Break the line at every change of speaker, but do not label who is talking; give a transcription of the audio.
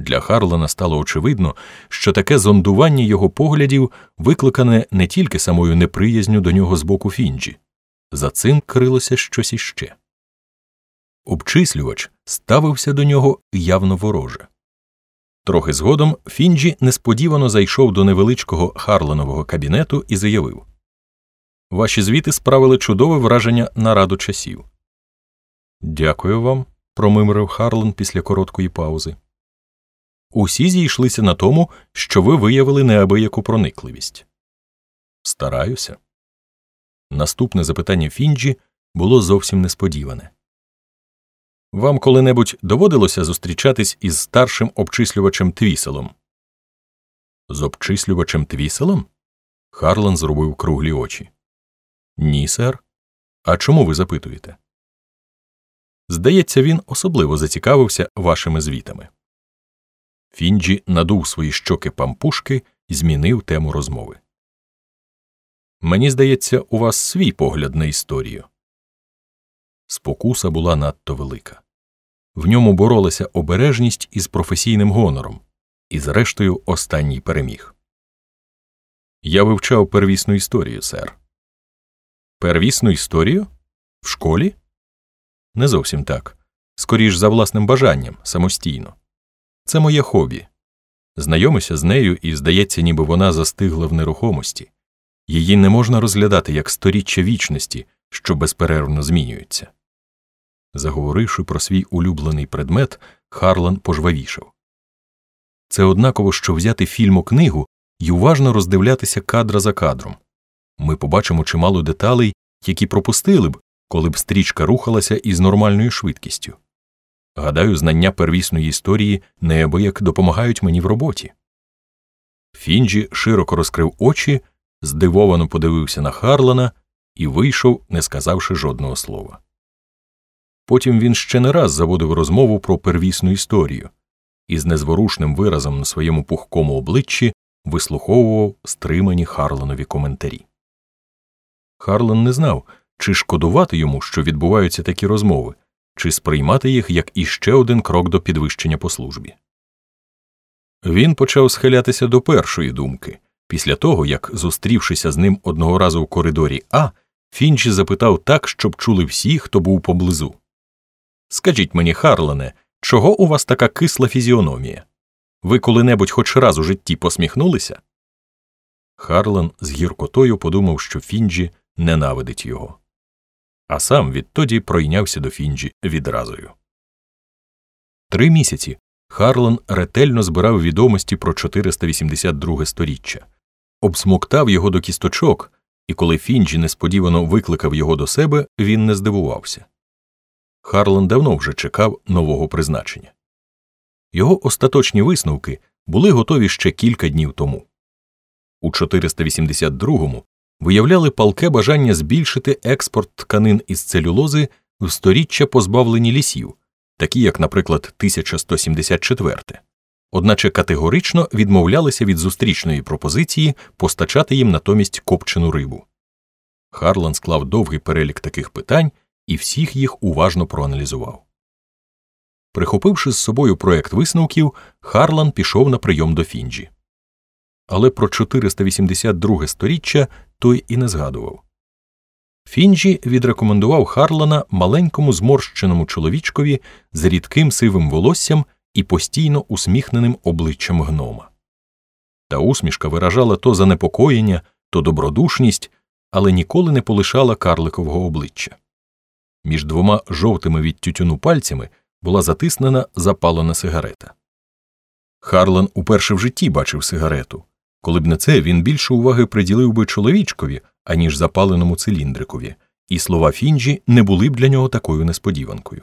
Для Харлана стало очевидно, що таке зондування його поглядів викликане не тільки самою неприязню до нього з боку Фінджі, за цим крилося щось іще. Обчислювач ставився до нього явно вороже. Трохи згодом Фінджі несподівано зайшов до невеличкого Харленового кабінету і заявив Ваші звіти справили чудове враження на раду часів. Дякую вам, промимрив Харлан після короткої паузи. Усі зійшлися на тому, що ви виявили неабияку проникливість. Стараюся. Наступне запитання Фінджі було зовсім несподіване. Вам коли-небудь доводилося зустрічатись із старшим обчислювачем Твіселом? З обчислювачем Твіселом? Харлан зробив круглі очі. Ні, сер. А чому ви запитуєте? Здається, він особливо зацікавився вашими звітами. Фінджі надув свої щоки пампушки і змінив тему розмови. Мені здається, у вас свій погляд на історію. Спокуса була надто велика. В ньому боролася обережність із професійним гонором, і, зрештою, останній переміг. Я вивчав первісну історію, сер. Первісну історію? В школі? Не зовсім так. Скоріш за власним бажанням, самостійно. Це моє хобі. Знайомися з нею, і здається, ніби вона застигла в нерухомості. Її не можна розглядати як сторіччя вічності, що безперервно змінюються. Заговоривши про свій улюблений предмет, Харлан пожвавішав. Це однаково, що взяти фільму книгу і уважно роздивлятися кадра за кадром. Ми побачимо чимало деталей, які пропустили б, коли б стрічка рухалася із нормальною швидкістю. Гадаю, знання первісної історії неабияк допомагають мені в роботі. Фінджі широко розкрив очі, здивовано подивився на Харлана і вийшов, не сказавши жодного слова. Потім він ще не раз заводив розмову про первісну історію і з незворушним виразом на своєму пухкому обличчі вислуховував стримані Харланові коментарі. Харлан не знав, чи шкодувати йому, що відбуваються такі розмови, чи сприймати їх як іще один крок до підвищення по службі. Він почав схилятися до першої думки після того, як, зустрівшися з ним одного разу в коридорі А, Фінчі запитав так, щоб чули всі, хто був поблизу. Скажіть мені, Харлене, чого у вас така кисла фізіономія? Ви коли-небудь хоч раз у житті посміхнулися? Харлан з гіркотою подумав, що Фінджі ненавидить його а сам відтоді пройнявся до Фінджі відразою. Три місяці Харлан ретельно збирав відомості про 482 сторіччя, обсмоктав його до кісточок, і коли Фінджі несподівано викликав його до себе, він не здивувався. Харлан давно вже чекав нового призначення. Його остаточні висновки були готові ще кілька днів тому. У 482-му виявляли палке бажання збільшити експорт тканин із целюлози в сторіччя позбавлені лісів, такі як, наприклад, 1174, одначе категорично відмовлялися від зустрічної пропозиції постачати їм натомість копчену рибу. Харлан склав довгий перелік таких питань і всіх їх уважно проаналізував. Прихопивши з собою проект висновків, Харлан пішов на прийом до Фінджі. Але про 482 сторіччя той і не згадував. Фінджі відрекомендував Харлана маленькому зморщеному чоловічкові з рідким сивим волоссям і постійно усміхненим обличчям гнома. Та усмішка виражала то занепокоєння, то добродушність, але ніколи не полишала карликового обличчя. Між двома жовтими від тютюну пальцями була затиснена запалена сигарета. Харлан уперше в житті бачив сигарету. Коли б не це, він більше уваги приділив би чоловічкові, аніж запаленому циліндрикові, і слова Фінджі не були б для нього такою несподіванкою.